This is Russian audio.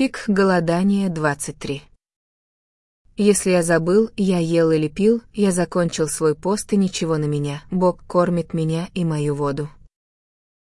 Фиг голодание 23. Если я забыл, я ел или пил, я закончил свой пост и ничего на меня. Бог кормит меня и мою воду.